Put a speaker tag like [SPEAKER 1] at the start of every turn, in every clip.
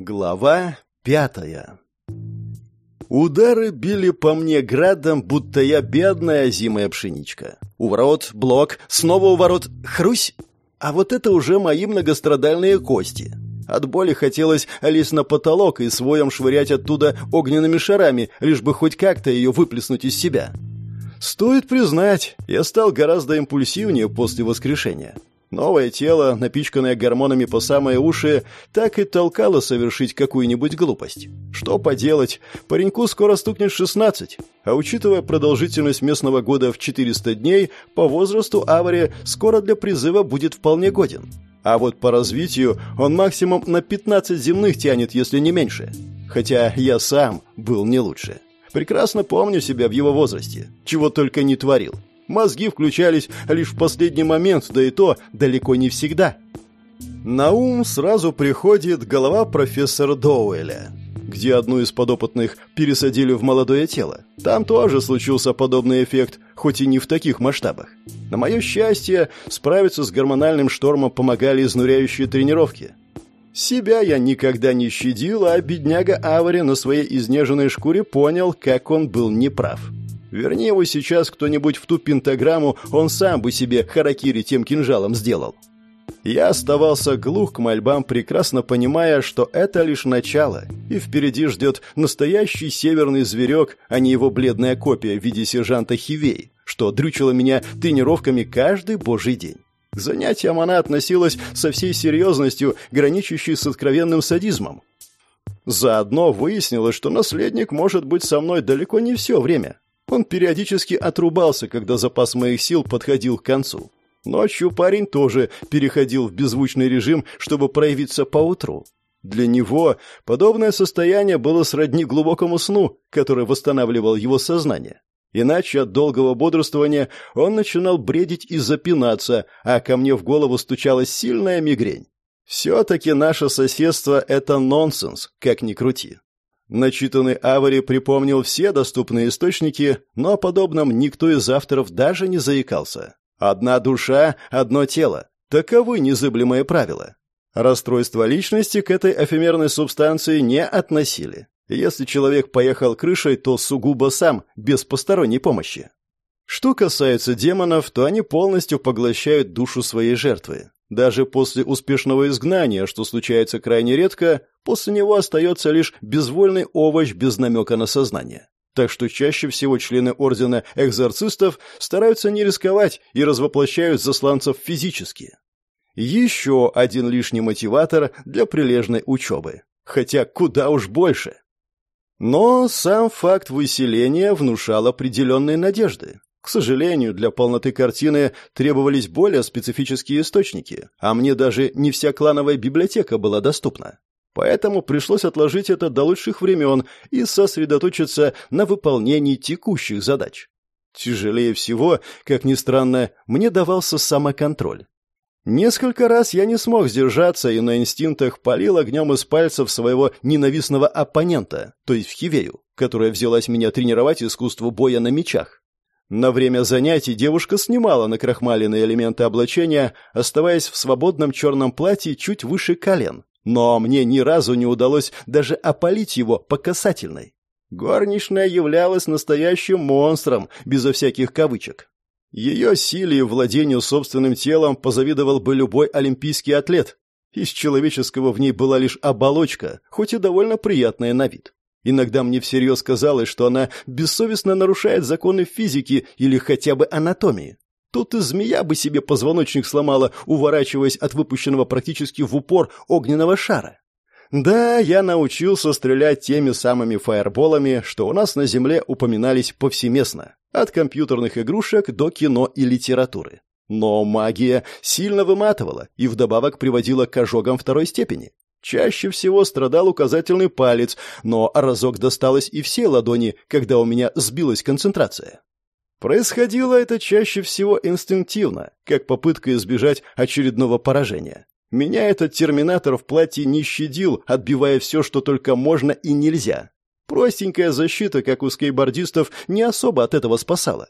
[SPEAKER 1] Глава пятая Удары били по мне градом, будто я бедная зимая пшеничка. У ворот блок, снова у ворот хрусь. А вот это уже мои многострадальные кости. От боли хотелось лезть на потолок и своем швырять оттуда огненными шарами, лишь бы хоть как-то ее выплеснуть из себя. Стоит признать, я стал гораздо импульсивнее после воскрешения. Новое тело, напичканное гормонами по самые уши, так и толкало совершить какую-нибудь глупость. Что поделать, пареньку скоро стукнет 16, а учитывая продолжительность местного года в 400 дней, по возрасту Авари скоро для призыва будет вполне годен. А вот по развитию он максимум на 15 земных тянет, если не меньше. Хотя я сам был не лучше. Прекрасно помню себя в его возрасте, чего только не творил. Мозги включались лишь в последний момент, да и то далеко не всегда. На ум сразу приходит голова профессора Доуэля, где одну из подопытных пересадили в молодое тело. Там тоже случился подобный эффект, хоть и не в таких масштабах. На мое счастье, справиться с гормональным штормом помогали изнуряющие тренировки. Себя я никогда не щадил, а бедняга Авари на своей изнеженной шкуре понял, как он был неправ. Верни его сейчас кто-нибудь в ту пентаграмму, он сам бы себе харакири тем кинжалом сделал. Я оставался глух к мольбам, прекрасно понимая, что это лишь начало, и впереди ждет настоящий северный зверек, а не его бледная копия в виде сержанта Хивей, что дрючило меня тренировками каждый божий день. К занятиям она относилась со всей серьезностью, граничащей с откровенным садизмом. Заодно выяснилось, что наследник может быть со мной далеко не все время, он периодически отрубался, когда запас моих сил подходил к концу. Ночью парень тоже переходил в беззвучный режим, чтобы проявиться поутру. Для него подобное состояние было сродни глубокому сну, который восстанавливал его сознание. Иначе от долгого бодрствования он начинал бредить и запинаться, а ко мне в голову стучалась сильная мигрень. Все-таки наше соседство — это нонсенс, как ни крути. Начитанный Авари припомнил все доступные источники, но о подобном никто из авторов даже не заикался. Одна душа, одно тело. Таковы незыблемые правила. Расстройство личности к этой эфемерной субстанции не относили. Если человек поехал крышей, то сугубо сам, без посторонней помощи. Что касается демонов, то они полностью поглощают душу своей жертвы. Даже после успешного изгнания, что случается крайне редко, после него остается лишь безвольный овощ без намека на сознание. Так что чаще всего члены Ордена Экзорцистов стараются не рисковать и развоплощают засланцев физически. Еще один лишний мотиватор для прилежной учебы. Хотя куда уж больше. Но сам факт выселения внушал определенные надежды. К сожалению, для полноты картины требовались более специфические источники, а мне даже не вся клановая библиотека была доступна. Поэтому пришлось отложить это до лучших времен и сосредоточиться на выполнении текущих задач. Тяжелее всего, как ни странно, мне давался самоконтроль. Несколько раз я не смог сдержаться и на инстинктах полил огнем из пальцев своего ненавистного оппонента, то есть в Хивею, которая взялась меня тренировать искусству боя на мечах. На время занятий девушка снимала накрахмаленные элементы облачения, оставаясь в свободном черном платье чуть выше колен. Но мне ни разу не удалось даже опалить его по касательной. Горничная являлась настоящим монстром, безо всяких кавычек. Ее силе и владению собственным телом позавидовал бы любой олимпийский атлет. Из человеческого в ней была лишь оболочка, хоть и довольно приятная на вид. Иногда мне всерьез казалось, что она бессовестно нарушает законы физики или хотя бы анатомии. Тут и змея бы себе позвоночник сломала, уворачиваясь от выпущенного практически в упор огненного шара. Да, я научился стрелять теми самыми фаерболами, что у нас на Земле упоминались повсеместно, от компьютерных игрушек до кино и литературы. Но магия сильно выматывала и вдобавок приводила к ожогам второй степени. Чаще всего страдал указательный палец, но разок досталось и все ладони, когда у меня сбилась концентрация. Происходило это чаще всего инстинктивно, как попытка избежать очередного поражения. Меня этот терминатор в платье не щадил, отбивая все, что только можно и нельзя. Простенькая защита, как у скейбордистов, не особо от этого спасала.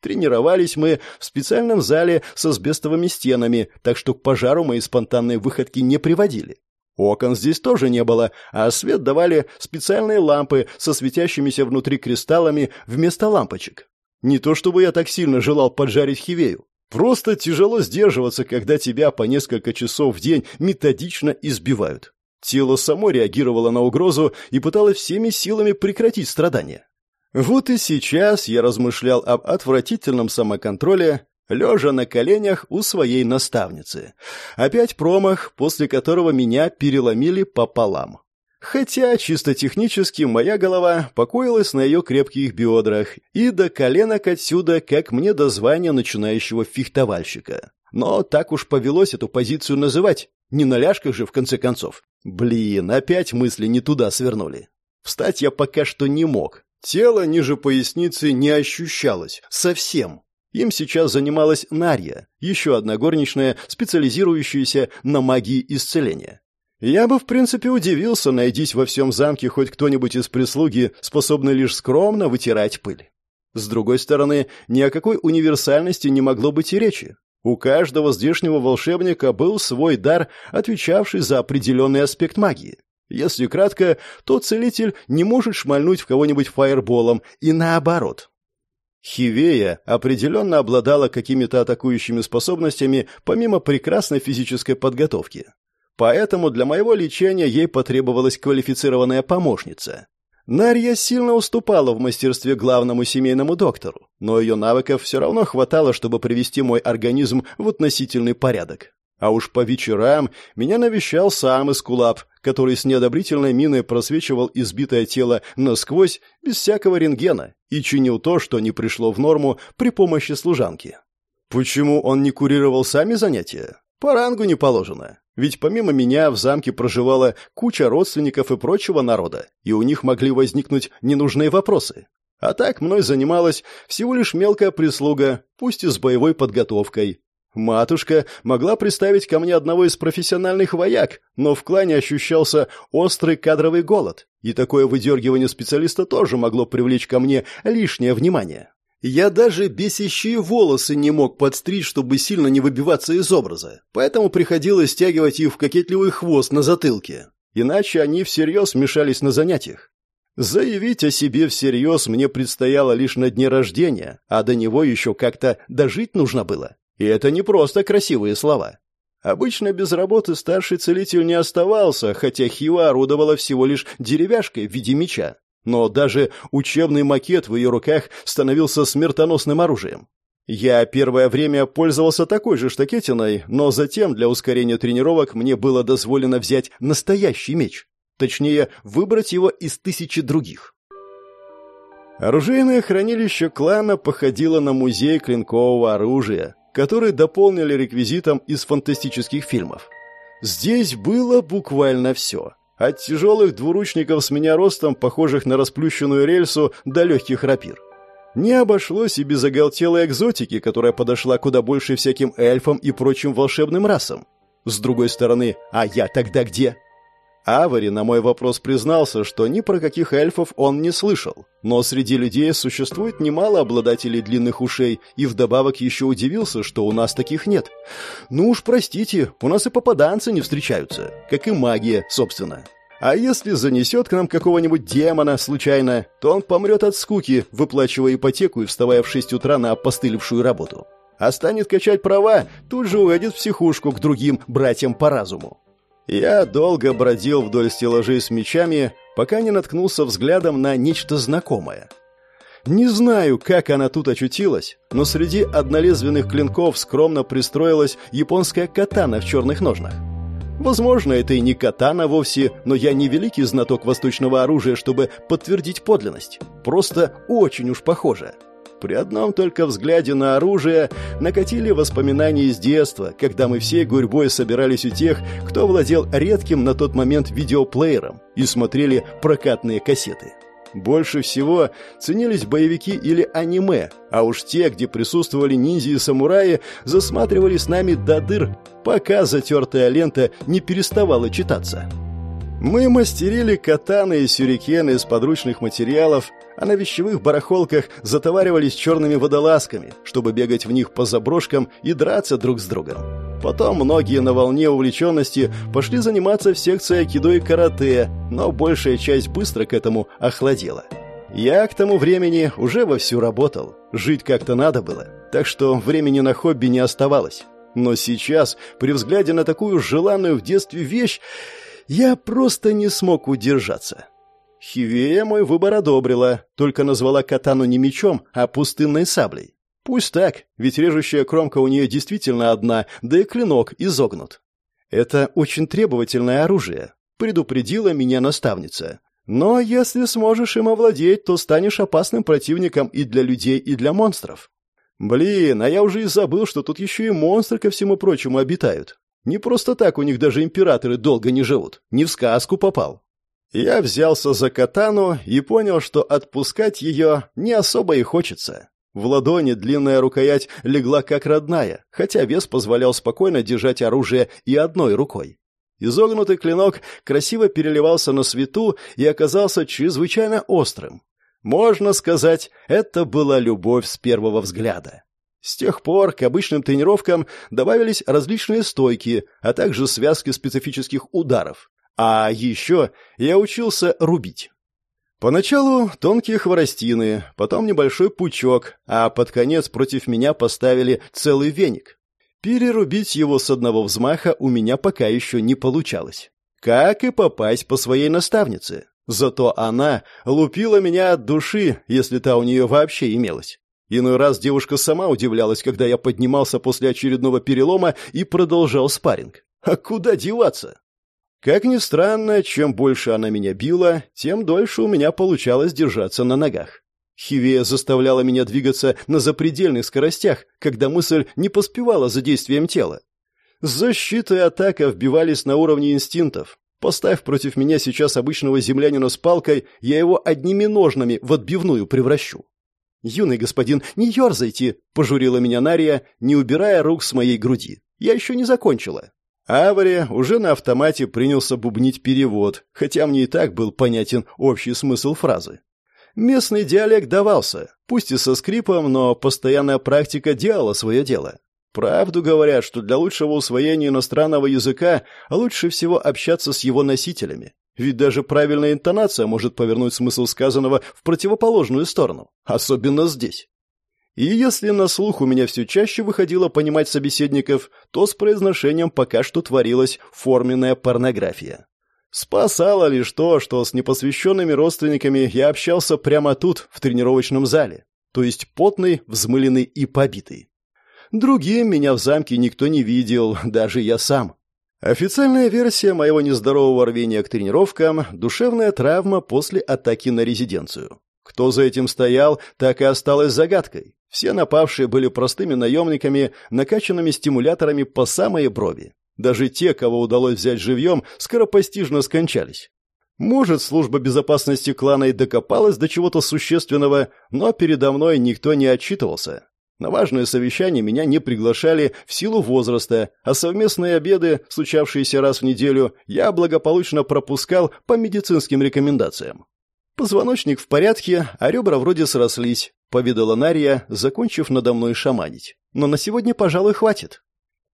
[SPEAKER 1] Тренировались мы в специальном зале с асбестовыми стенами, так что к пожару мои спонтанные выходки не приводили. Окон здесь тоже не было, а свет давали специальные лампы со светящимися внутри кристаллами вместо лампочек. Не то чтобы я так сильно желал поджарить хивею. Просто тяжело сдерживаться, когда тебя по несколько часов в день методично избивают. Тело само реагировало на угрозу и пыталось всеми силами прекратить страдания. Вот и сейчас я размышлял об отвратительном самоконтроле, лежа на коленях у своей наставницы. Опять промах, после которого меня переломили пополам. Хотя, чисто технически, моя голова покоилась на ее крепких бедрах, и до коленок отсюда, как мне до звания начинающего фехтовальщика. Но так уж повелось эту позицию называть, не на ляжках же, в конце концов. Блин, опять мысли не туда свернули. Встать я пока что не мог. Тело ниже поясницы не ощущалось. Совсем. Им сейчас занималась Нарья, еще одна горничная, специализирующаяся на магии исцеления. Я бы, в принципе, удивился, найдись во всем замке хоть кто-нибудь из прислуги, способный лишь скромно вытирать пыль. С другой стороны, ни о какой универсальности не могло быть и речи. У каждого здешнего волшебника был свой дар, отвечавший за определенный аспект магии. Если кратко, то целитель не может шмальнуть в кого-нибудь фаерболом, и наоборот. Хивея определенно обладала какими-то атакующими способностями, помимо прекрасной физической подготовки. Поэтому для моего лечения ей потребовалась квалифицированная помощница. Нарья сильно уступала в мастерстве главному семейному доктору, но ее навыков все равно хватало, чтобы привести мой организм в относительный порядок. А уж по вечерам меня навещал сам Эскулап, который с неодобрительной миной просвечивал избитое тело насквозь без всякого рентгена и чинил то, что не пришло в норму при помощи служанки. Почему он не курировал сами занятия? По рангу не положено. Ведь помимо меня в замке проживала куча родственников и прочего народа, и у них могли возникнуть ненужные вопросы. А так мной занималась всего лишь мелкая прислуга, пусть и с боевой подготовкой, Матушка могла представить ко мне одного из профессиональных вояк, но в клане ощущался острый кадровый голод, и такое выдергивание специалиста тоже могло привлечь ко мне лишнее внимание. Я даже бесящие волосы не мог подстричь, чтобы сильно не выбиваться из образа, поэтому приходилось стягивать их в кокетливый хвост на затылке, иначе они всерьез мешались на занятиях. Заявить о себе всерьез мне предстояло лишь на дне рождения, а до него еще как-то дожить нужно было. И это не просто красивые слова. Обычно без работы старший целитель не оставался, хотя Хива орудовала всего лишь деревяшкой в виде меча. Но даже учебный макет в ее руках становился смертоносным оружием. Я первое время пользовался такой же штакетиной, но затем для ускорения тренировок мне было дозволено взять настоящий меч. Точнее, выбрать его из тысячи других. Оружейное хранилище клана походило на музей клинкового оружия, который дополнили реквизитом из фантастических фильмов. Здесь было буквально все. От тяжелых двуручников с меня ростом, похожих на расплющенную рельсу, до легких рапир. Не обошлось и без оголтелой экзотики, которая подошла куда больше всяким эльфам и прочим волшебным расам. С другой стороны, а я тогда где? Авари на мой вопрос признался, что ни про каких эльфов он не слышал, но среди людей существует немало обладателей длинных ушей, и вдобавок еще удивился, что у нас таких нет. Ну уж простите, у нас и попаданцы не встречаются, как и магия, собственно. А если занесет к нам какого-нибудь демона случайно, то он помрет от скуки, выплачивая ипотеку и вставая в 6 утра на опостылевшую работу. А станет качать права, тут же уйдет в психушку к другим братьям по разуму. Я долго бродил вдоль стеллажей с мечами, пока не наткнулся взглядом на нечто знакомое. Не знаю, как она тут очутилась, но среди однолезвенных клинков скромно пристроилась японская катана в черных ножнах. Возможно, это и не катана вовсе, но я не великий знаток восточного оружия, чтобы подтвердить подлинность. Просто очень уж похоже. При одном только взгляде на оружие накатили воспоминания из детства, когда мы всей гурьбой собирались у тех, кто владел редким на тот момент видеоплеером и смотрели прокатные кассеты. Больше всего ценились боевики или аниме, а уж те, где присутствовали ниндзя и самураи, засматривали с нами до дыр, пока затертая лента не переставала читаться. Мы мастерили катаны и сюрикены из подручных материалов, а на вещевых барахолках затоваривались черными водолазками, чтобы бегать в них по заброшкам и драться друг с другом. Потом многие на волне увлеченности пошли заниматься в секции айкидо и карате, но большая часть быстро к этому охладела. Я к тому времени уже вовсю работал, жить как-то надо было, так что времени на хобби не оставалось. Но сейчас, при взгляде на такую желанную в детстве вещь, я просто не смог удержаться. Хивея мой выбор одобрила, только назвала катану не мечом, а пустынной саблей. Пусть так, ведь режущая кромка у нее действительно одна, да и клинок изогнут. Это очень требовательное оружие, предупредила меня наставница. Но если сможешь им овладеть, то станешь опасным противником и для людей, и для монстров. Блин, а я уже и забыл, что тут еще и монстры ко всему прочему обитают. Не просто так у них даже императоры долго не живут. Не в сказку попал. Я взялся за катану и понял, что отпускать ее не особо и хочется. В ладони длинная рукоять легла как родная, хотя вес позволял спокойно держать оружие и одной рукой. Изогнутый клинок красиво переливался на свету и оказался чрезвычайно острым. Можно сказать, это была любовь с первого взгляда. С тех пор к обычным тренировкам добавились различные стойки, а также связки специфических ударов. А еще я учился рубить. Поначалу тонкие хворостины, потом небольшой пучок, а под конец против меня поставили целый веник. Перерубить его с одного взмаха у меня пока еще не получалось. Как и попасть по своей наставнице. Зато она лупила меня от души, если та у нее вообще имелась. Иной раз девушка сама удивлялась, когда я поднимался после очередного перелома и продолжал спарринг. А куда деваться? Как ни странно, чем больше она меня била, тем дольше у меня получалось держаться на ногах. Хивея заставляла меня двигаться на запредельных скоростях, когда мысль не поспевала за действием тела. Защита и атака вбивались на уровне инстинктов. Поставь против меня сейчас обычного землянина с палкой, я его одними ножнами в отбивную превращу. «Юный господин, не ерзайте!» — пожурила меня Нария, не убирая рук с моей груди. «Я еще не закончила». Авари уже на автомате принялся бубнить перевод, хотя мне и так был понятен общий смысл фразы. Местный диалект давался, пусть и со скрипом, но постоянная практика делала свое дело. Правду говорят, что для лучшего усвоения иностранного языка лучше всего общаться с его носителями. Ведь даже правильная интонация может повернуть смысл сказанного в противоположную сторону, особенно здесь. И если на слух у меня все чаще выходило понимать собеседников, то с произношением пока что творилась форменная порнография. Спасало лишь то, что с непосвященными родственниками я общался прямо тут, в тренировочном зале, то есть потный, взмыленный и побитый. Другим меня в замке никто не видел, даже я сам. Официальная версия моего нездорового рвения к тренировкам – душевная травма после атаки на резиденцию. Кто за этим стоял, так и осталось загадкой. Все напавшие были простыми наемниками, накачанными стимуляторами по самые брови. Даже те, кого удалось взять живьем, скоропостижно скончались. Может, служба безопасности клана и докопалась до чего-то существенного, но передо мной никто не отчитывался. На важные совещания меня не приглашали в силу возраста, а совместные обеды, случавшиеся раз в неделю, я благополучно пропускал по медицинским рекомендациям. Позвоночник в порядке, а ребра вроде срослись, повидала Нария, закончив надо мной шаманить. Но на сегодня, пожалуй, хватит.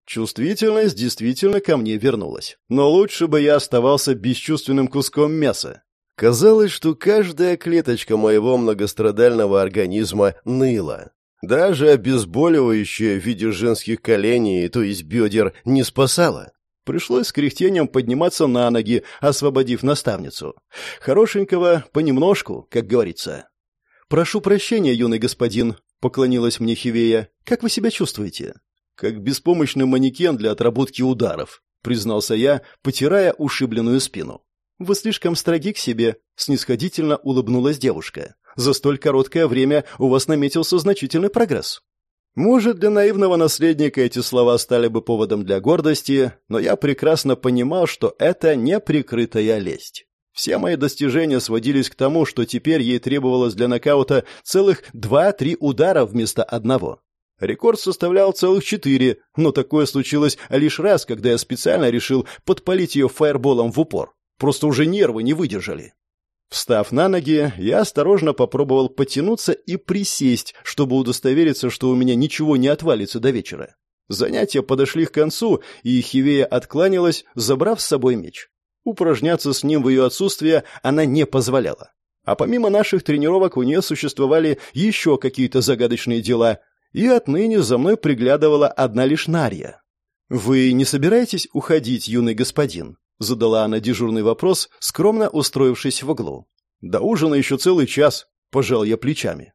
[SPEAKER 1] Чувствительность действительно ко мне вернулась. Но лучше бы я оставался бесчувственным куском мяса. Казалось, что каждая клеточка моего многострадального организма ныла. Даже обезболивающее в виде женских коленей, то есть бедер, не спасало. Пришлось с кряхтением подниматься на ноги, освободив наставницу. Хорошенького понемножку, как говорится. «Прошу прощения, юный господин», — поклонилась мне Хивея. «Как вы себя чувствуете?» «Как беспомощный манекен для отработки ударов», — признался я, потирая ушибленную спину. «Вы слишком строги к себе», — снисходительно улыбнулась девушка. За столь короткое время у вас наметился значительный прогресс. Может, для наивного наследника эти слова стали бы поводом для гордости, но я прекрасно понимал, что это не прикрытая лесть. Все мои достижения сводились к тому, что теперь ей требовалось для нокаута целых два-три удара вместо одного. Рекорд составлял целых четыре, но такое случилось лишь раз, когда я специально решил подпалить ее фаерболом в упор. Просто уже нервы не выдержали. Встав на ноги, я осторожно попробовал потянуться и присесть, чтобы удостовериться, что у меня ничего не отвалится до вечера. Занятия подошли к концу, и Хивея откланялась, забрав с собой меч. Упражняться с ним в ее отсутствие она не позволяла. А помимо наших тренировок у нее существовали еще какие-то загадочные дела, и отныне за мной приглядывала одна лишь Нарья. «Вы не собираетесь уходить, юный господин?» — задала она дежурный вопрос, скромно устроившись в углу. «До ужина еще целый час», — пожал я плечами.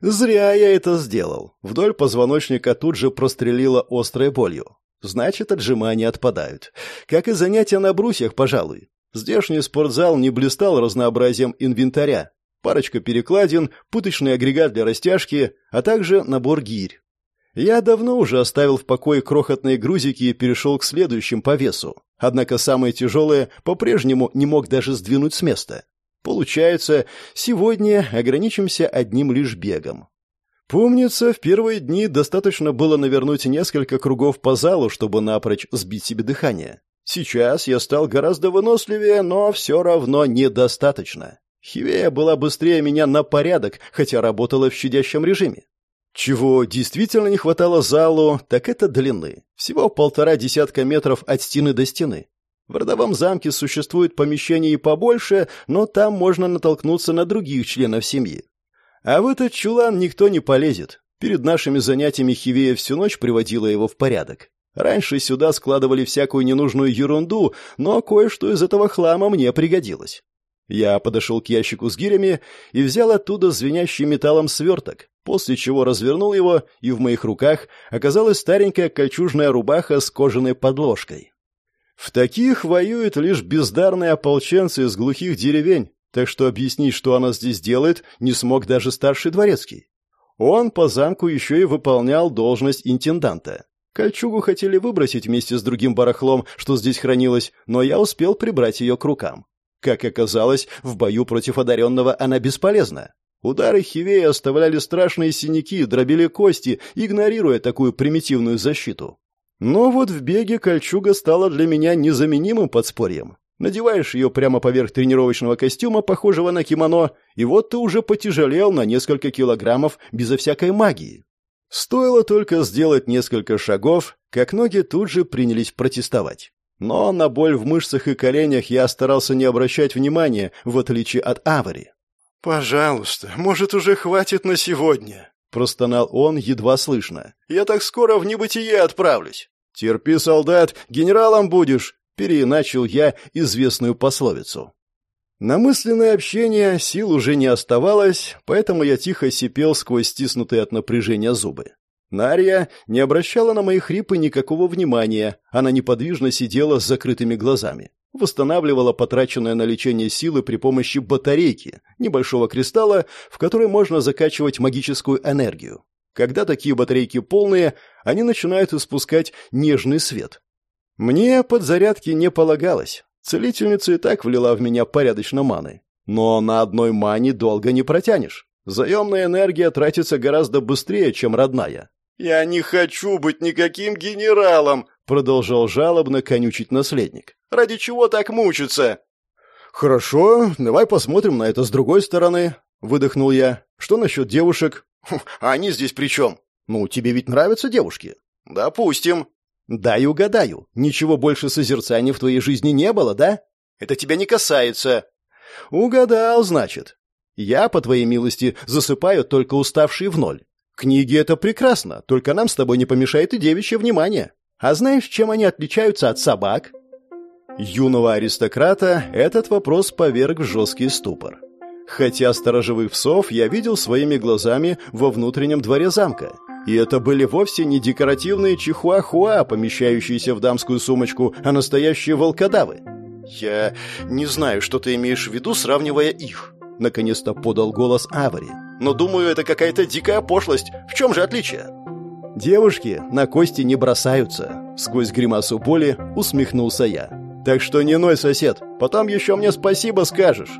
[SPEAKER 1] Зря я это сделал. Вдоль позвоночника тут же прострелило острой болью. Значит, отжимания отпадают. Как и занятия на брусьях, пожалуй. Здешний спортзал не блистал разнообразием инвентаря. Парочка перекладин, путочный агрегат для растяжки, а также набор гирь. Я давно уже оставил в покое крохотные грузики и перешел к следующим по весу. Однако самые тяжелые по-прежнему не мог даже сдвинуть с места. Получается, сегодня ограничимся одним лишь бегом. Помнится, в первые дни достаточно было навернуть несколько кругов по залу, чтобы напрочь сбить себе дыхание. Сейчас я стал гораздо выносливее, но все равно недостаточно. Хивея была быстрее меня на порядок, хотя работала в щадящем режиме. Чего действительно не хватало залу, так это длины. Всего полтора десятка метров от стены до стены. В родовом замке существует помещение и побольше, но там можно натолкнуться на других членов семьи. А в этот чулан никто не полезет. Перед нашими занятиями Хивея всю ночь приводила его в порядок. Раньше сюда складывали всякую ненужную ерунду, но кое-что из этого хлама мне пригодилось. Я подошел к ящику с гирями и взял оттуда звенящий металлом сверток, после чего развернул его, и в моих руках оказалась старенькая кольчужная рубаха с кожаной подложкой. В таких воюют лишь бездарные ополченцы из глухих деревень, так что объяснить, что она здесь делает, не смог даже старший дворецкий. Он по замку еще и выполнял должность интенданта. Кольчугу хотели выбросить вместе с другим барахлом, что здесь хранилось, но я успел прибрать ее к рукам. Как оказалось, в бою против одаренного она бесполезна. Удары Хивея оставляли страшные синяки, дробили кости, игнорируя такую примитивную защиту. Но вот в беге кольчуга стала для меня незаменимым подспорьем. Надеваешь ее прямо поверх тренировочного костюма, похожего на кимоно, и вот ты уже потяжелел на несколько килограммов безо всякой магии. Стоило только сделать несколько шагов, как ноги тут же принялись протестовать. Но на боль в мышцах и коленях я старался не обращать внимания, в отличие от Авари. «Пожалуйста, может, уже хватит на сегодня?» — простонал он едва слышно. «Я так скоро в небытие отправлюсь». «Терпи, солдат, генералом будешь!» — переиначил я известную пословицу. На мысленное общение сил уже не оставалось, поэтому я тихо сипел сквозь стиснутые от напряжения зубы. Нария не обращала на мои хрипы никакого внимания, она неподвижно сидела с закрытыми глазами. Восстанавливала потраченное на лечение силы при помощи батарейки, небольшого кристалла, в который можно закачивать магическую энергию. Когда такие батарейки полные, они начинают испускать нежный свет. Мне подзарядки не полагалось. Целительница и так влила в меня порядочно маны. Но на одной мане долго не протянешь. Заемная энергия тратится гораздо быстрее, чем родная. «Я не хочу быть никаким генералом!» Продолжал жалобно конючить наследник. «Ради чего так мучиться?» «Хорошо, давай посмотрим на это с другой стороны», — выдохнул я. «Что насчет девушек?» «А они здесь при чем?» «Ну, тебе ведь нравятся девушки?» «Допустим». «Дай угадаю. Ничего больше созерцания в твоей жизни не было, да?» «Это тебя не касается». «Угадал, значит. Я, по твоей милости, засыпаю только уставший в ноль. Книги — это прекрасно, только нам с тобой не помешает и девичье внимание. А знаешь, чем они отличаются от собак?» Юного аристократа этот вопрос поверг в жесткий ступор. Хотя сторожевых псов я видел своими глазами во внутреннем дворе замка. И это были вовсе не декоративные чихуахуа, помещающиеся в дамскую сумочку, а настоящие волкодавы. «Я не знаю, что ты имеешь в виду, сравнивая их», — наконец-то подал голос Авари. «Но думаю, это какая-то дикая пошлость. В чем же отличие?» «Девушки на кости не бросаются», — сквозь гримасу боли усмехнулся я. «Так что не ной, сосед, потом еще мне спасибо скажешь».